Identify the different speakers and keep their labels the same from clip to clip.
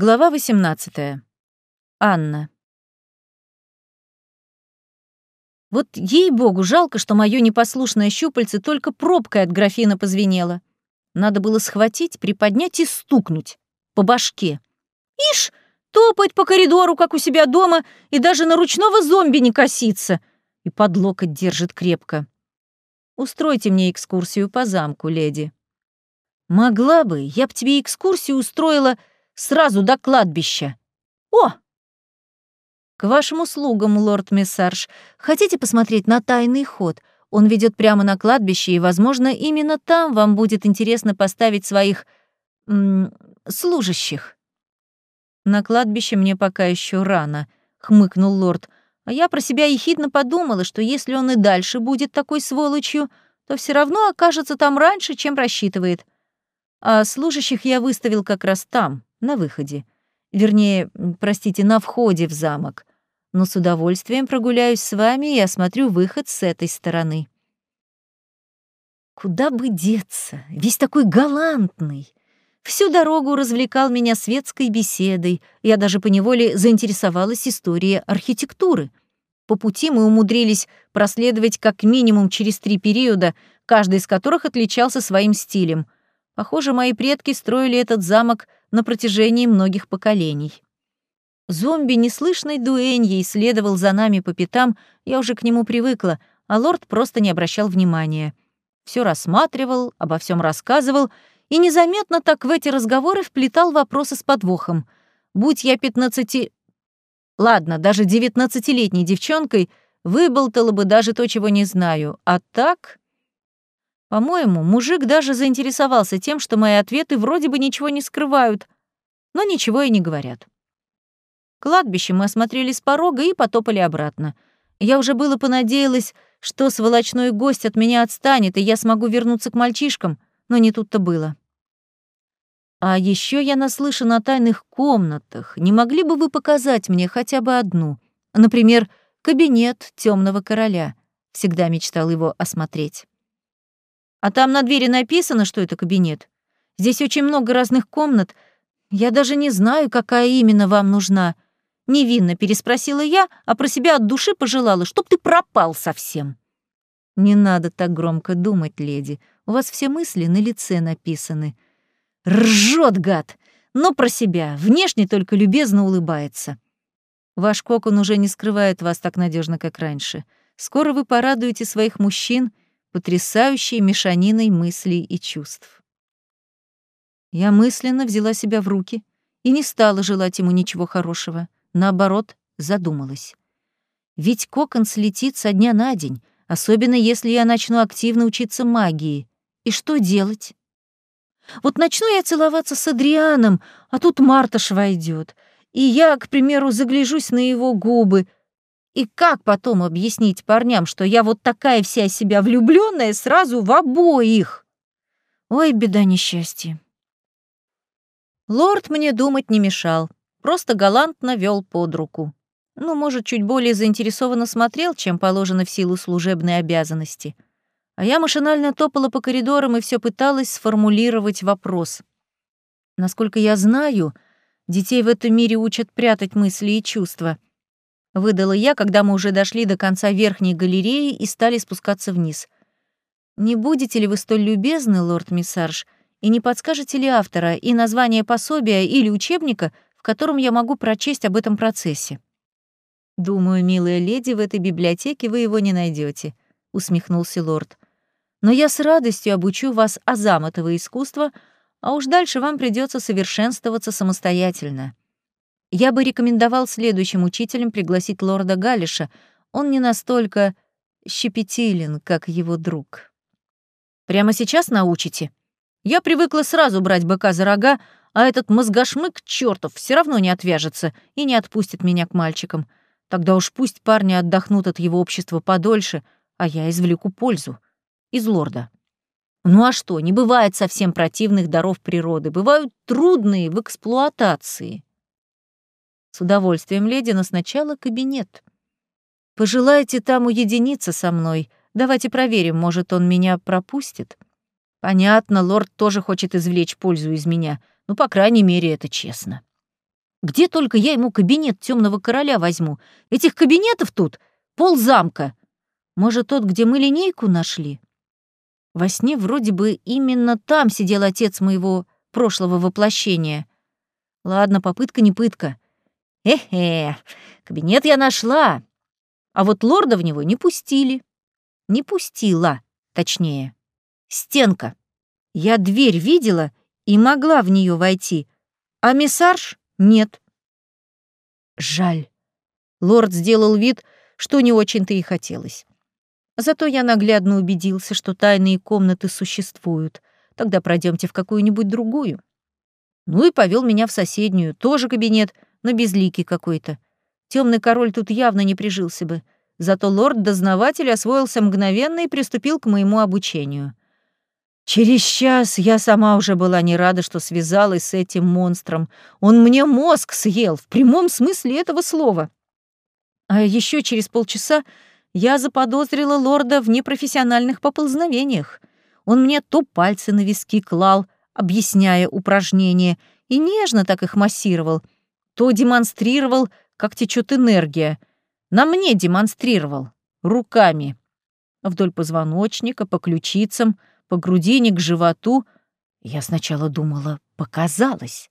Speaker 1: Глава 18. Анна. Вот ей-богу, жалко, что моё непослушное щупальце только пробкой от графина позвенело. Надо было схватить, приподнять и стукнуть по башке. Ишь, топать по коридору, как у себя дома, и даже на ручного зомби не косится. И под локоть держит крепко. Устройте мне экскурсию по замку, леди. Могла бы, я б тебе экскурсию устроила сразу до кладбища. О, «К вашим услугам, лорд Мессарж. Хотите посмотреть на тайный ход? Он ведет прямо на кладбище, и, возможно, именно там вам будет интересно поставить своих... М служащих». «На кладбище мне пока еще рано», — хмыкнул лорд. А я про себя ехидно подумала, что если он и дальше будет такой сволочью, то все равно окажется там раньше, чем рассчитывает. А служащих я выставил как раз там, на выходе. Вернее, простите, на входе в замок но с удовольствием прогуляюсь с вами и осмотрю выход с этой стороны. Куда бы деться, весь такой галантный. Всю дорогу развлекал меня светской беседой, я даже поневоле заинтересовалась историей архитектуры. По пути мы умудрились проследовать как минимум через три периода, каждый из которых отличался своим стилем. Похоже, мои предки строили этот замок на протяжении многих поколений. Зомби неслышной дуэньей следовал за нами по пятам, я уже к нему привыкла, а лорд просто не обращал внимания. Все рассматривал, обо всем рассказывал и незаметно так в эти разговоры вплетал вопросы с подвохом. Будь я пятнадцати... Ладно, даже девятнадцатилетней девчонкой выболтала бы даже то, чего не знаю. А так... По-моему, мужик даже заинтересовался тем, что мои ответы вроде бы ничего не скрывают, но ничего и не говорят. Кладбище мы осмотрели с порога и потопали обратно. Я уже было понадеялась, что сволочной гость от меня отстанет, и я смогу вернуться к мальчишкам, но не тут-то было. А еще я наслышана о тайных комнатах. Не могли бы вы показать мне хотя бы одну? Например, кабинет темного короля. Всегда мечтал его осмотреть. А там на двери написано, что это кабинет. Здесь очень много разных комнат. Я даже не знаю, какая именно вам нужна. Невинно переспросила я, а про себя от души пожелала, чтоб ты пропал совсем. Не надо так громко думать, леди. У вас все мысли на лице написаны. Ржет, гад! Но про себя, внешне только любезно улыбается. Ваш кокон уже не скрывает вас так надежно, как раньше. Скоро вы порадуете своих мужчин потрясающей мешаниной мыслей и чувств. Я мысленно взяла себя в руки и не стала желать ему ничего хорошего наоборот, задумалась. Ведь кокон слетит со дня на день, особенно если я начну активно учиться магии. И что делать? Вот начну я целоваться с Адрианом, а тут Марташ войдет, и я, к примеру, загляжусь на его губы. И как потом объяснить парням, что я вот такая вся себя влюбленная сразу в обоих? Ой, беда несчастья. Лорд мне думать не мешал просто галантно вел под руку. Ну, может, чуть более заинтересованно смотрел, чем положено в силу служебной обязанности. А я машинально топала по коридорам и все пыталась сформулировать вопрос. Насколько я знаю, детей в этом мире учат прятать мысли и чувства. Выдала я, когда мы уже дошли до конца верхней галереи и стали спускаться вниз. Не будете ли вы столь любезны, лорд Миссарж, и не подскажете ли автора и название пособия или учебника — в котором я могу прочесть об этом процессе. «Думаю, милая леди, в этой библиотеке вы его не найдете, усмехнулся лорд. «Но я с радостью обучу вас азам этого искусства, а уж дальше вам придется совершенствоваться самостоятельно. Я бы рекомендовал следующим учителям пригласить лорда Галиша. Он не настолько щепетилен, как его друг. Прямо сейчас научите? Я привыкла сразу брать быка за рога, а этот мозгошмык чертов все равно не отвяжется и не отпустит меня к мальчикам. Тогда уж пусть парни отдохнут от его общества подольше, а я извлеку пользу. Из лорда. Ну а что, не бывает совсем противных даров природы, бывают трудные в эксплуатации. С удовольствием, леди, но сначала кабинет. Пожелаете там уединиться со мной? Давайте проверим, может, он меня пропустит. Понятно, лорд тоже хочет извлечь пользу из меня — ну, по крайней мере, это честно. Где только я ему кабинет темного короля возьму? Этих кабинетов тут пол замка. Может, тот, где мы линейку нашли? Во сне вроде бы именно там сидел отец моего прошлого воплощения. Ладно, попытка не пытка. Эхе, кабинет я нашла. А вот лорда в него не пустили. Не пустила, точнее. Стенка. Я дверь видела и могла в нее войти, а миссарж — нет. Жаль. Лорд сделал вид, что не очень-то и хотелось. Зато я наглядно убедился, что тайные комнаты существуют. Тогда пройдемте в какую-нибудь другую. Ну и повел меня в соседнюю, тоже кабинет, но безликий какой-то. Темный король тут явно не прижился бы. Зато лорд-дознаватель освоился мгновенно и приступил к моему обучению. Через час я сама уже была не рада, что связалась с этим монстром. Он мне мозг съел, в прямом смысле этого слова. А еще через полчаса я заподозрила лорда в непрофессиональных поползновениях. Он мне то пальцы на виски клал, объясняя упражнения, и нежно так их массировал, то демонстрировал, как течет энергия. На мне демонстрировал, руками. Вдоль позвоночника, по ключицам, по грудине к животу. Я сначала думала, показалось.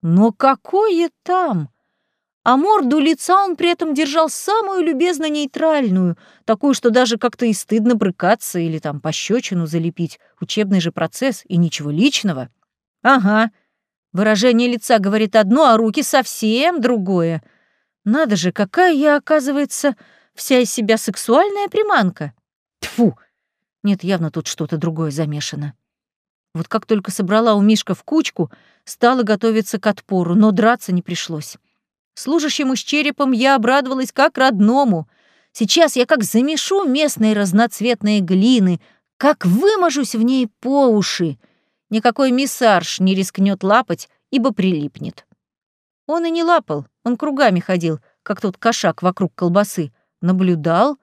Speaker 1: Но какое там? А морду лица он при этом держал самую любезно нейтральную, такую, что даже как-то и стыдно брыкаться или там пощечину залепить. Учебный же процесс и ничего личного. Ага, выражение лица говорит одно, а руки совсем другое. Надо же, какая я, оказывается, вся из себя сексуальная приманка. Тфу, нет, явно тут что-то другое замешано. Вот как только собрала у Мишка в кучку, стала готовиться к отпору, но драться не пришлось. Служащему с черепом я обрадовалась как родному. Сейчас я как замешу местные разноцветные глины, как выможусь в ней по уши. Никакой миссарж не рискнет лапать, ибо прилипнет. Он и не лапал, он кругами ходил, как тот кошак вокруг колбасы, наблюдал,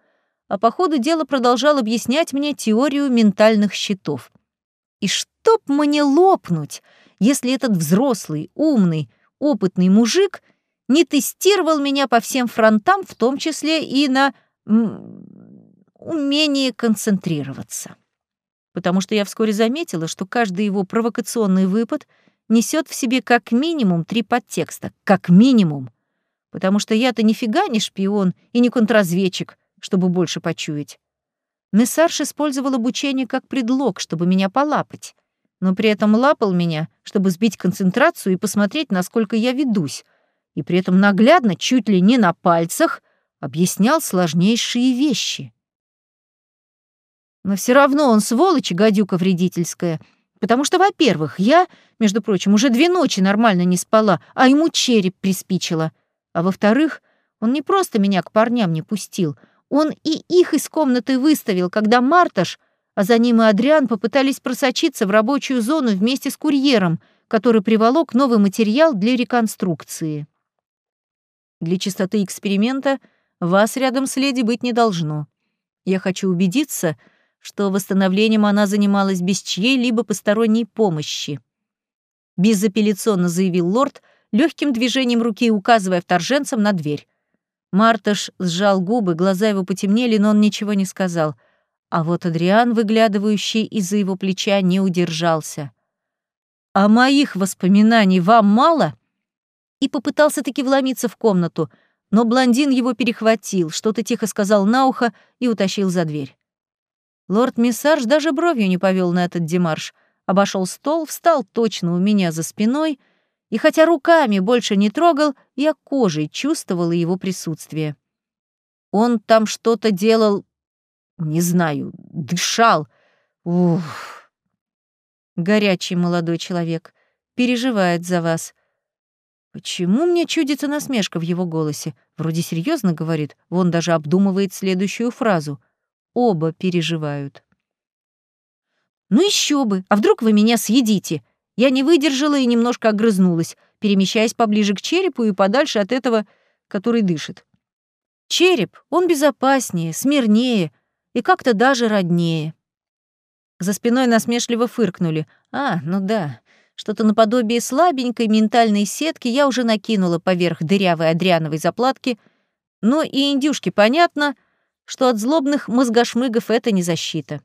Speaker 1: а по ходу дела продолжал объяснять мне теорию ментальных щитов. И чтоб мне лопнуть, если этот взрослый, умный, опытный мужик не тестировал меня по всем фронтам, в том числе и на умение концентрироваться. Потому что я вскоре заметила, что каждый его провокационный выпад несет в себе как минимум три подтекста, как минимум. Потому что я-то нифига не шпион и не контрразведчик, чтобы больше почуять. Мессарш использовал обучение как предлог, чтобы меня полапать, но при этом лапал меня, чтобы сбить концентрацию и посмотреть, насколько я ведусь, и при этом наглядно, чуть ли не на пальцах, объяснял сложнейшие вещи. Но все равно он сволочь гадюка вредительская, потому что, во-первых, я, между прочим, уже две ночи нормально не спала, а ему череп приспичило, а во-вторых, он не просто меня к парням не пустил — он и их из комнаты выставил, когда Марташ, а за ним и Адриан попытались просочиться в рабочую зону вместе с курьером, который приволок новый материал для реконструкции. Для чистоты эксперимента вас рядом с леди быть не должно. Я хочу убедиться, что восстановлением она занималась без чьей-либо посторонней помощи. Безапелляционно заявил лорд, легким движением руки указывая вторженцам на дверь. Мартыш сжал губы, глаза его потемнели, но он ничего не сказал. А вот Адриан, выглядывающий из-за его плеча, не удержался. «А моих воспоминаний вам мало?» И попытался таки вломиться в комнату, но блондин его перехватил, что-то тихо сказал на ухо и утащил за дверь. Лорд Миссарж даже бровью не повел на этот демарш, обошел стол, встал точно у меня за спиной — и хотя руками больше не трогал, я кожей чувствовала его присутствие. Он там что-то делал, не знаю, дышал. Ух. Горячий молодой человек, переживает за вас. Почему мне чудится насмешка в его голосе? Вроде серьезно говорит, вон даже обдумывает следующую фразу. Оба переживают. Ну еще бы, а вдруг вы меня съедите? Я не выдержала и немножко огрызнулась, перемещаясь поближе к черепу и подальше от этого, который дышит. Череп, он безопаснее, смирнее и как-то даже роднее. За спиной насмешливо фыркнули. «А, ну да, Что-то наподобие слабенькой ментальной сетки я уже накинула поверх дырявой адриановой заплатки, но и индюшке понятно, что от злобных мозгошмыгов это не защита.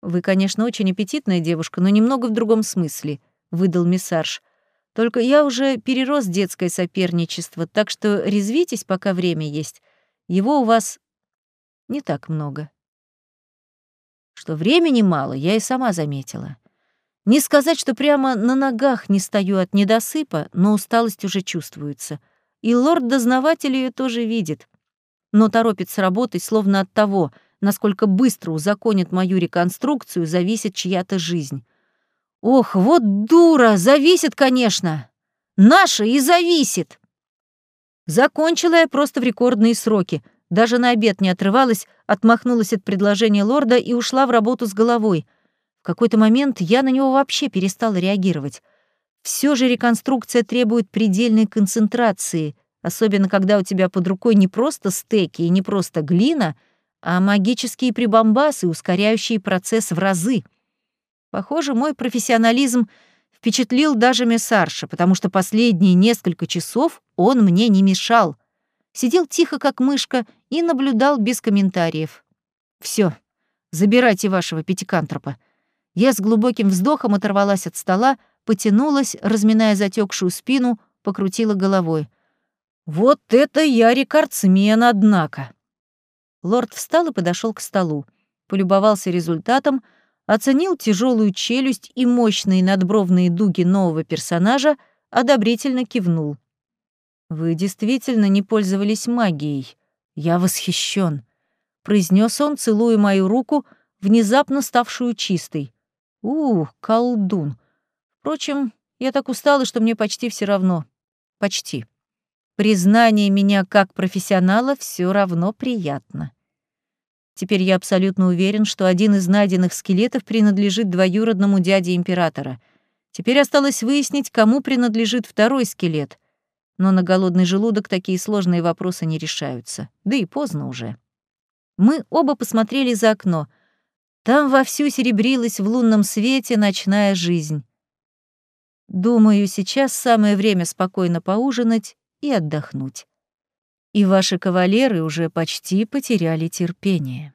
Speaker 1: «Вы, конечно, очень аппетитная девушка, но немного в другом смысле», — выдал миссарж. «Только я уже перерос детское соперничество, так что резвитесь, пока время есть. Его у вас не так много». Что времени мало, я и сама заметила. Не сказать, что прямо на ногах не стою от недосыпа, но усталость уже чувствуется. И лорд-дознаватель ее тоже видит. Но торопит с работой, словно от того, насколько быстро узаконит мою реконструкцию, зависит чья-то жизнь. Ох, вот дура, зависит, конечно. Наша и зависит. Закончила я просто в рекордные сроки. Даже на обед не отрывалась, отмахнулась от предложения лорда и ушла в работу с головой — какой-то момент я на него вообще перестала реагировать. Все же реконструкция требует предельной концентрации, особенно когда у тебя под рукой не просто стеки и не просто глина, а магические прибамбасы, ускоряющие процесс в разы. Похоже, мой профессионализм впечатлил даже мессарша, потому что последние несколько часов он мне не мешал. Сидел тихо, как мышка, и наблюдал без комментариев. Все, забирайте вашего пятикантропа. Я с глубоким вздохом оторвалась от стола, потянулась, разминая затекшую спину, покрутила головой. «Вот это я рекордсмен, однако!» Лорд встал и подошел к столу, полюбовался результатом, оценил тяжелую челюсть и мощные надбровные дуги нового персонажа, одобрительно кивнул. «Вы действительно не пользовались магией. Я восхищен, произнес он, целуя мою руку, внезапно ставшую чистой. Ух, колдун. Впрочем, я так устала, что мне почти все равно. Почти. Признание меня как профессионала все равно приятно. Теперь я абсолютно уверен, что один из найденных скелетов принадлежит двоюродному дяде императора. Теперь осталось выяснить, кому принадлежит второй скелет. Но на голодный желудок такие сложные вопросы не решаются. Да и поздно уже. Мы оба посмотрели за окно. Там вовсю серебрилась в лунном свете ночная жизнь. Думаю, сейчас самое время спокойно поужинать и отдохнуть. И ваши кавалеры уже почти потеряли терпение.